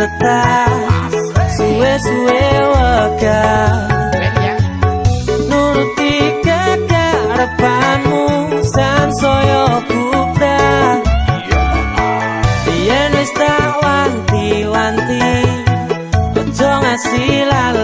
tetas suwe suwe waka nuruti kekarepanmu san soyo kubra wis tak wanti wanti ojo ngasih lalu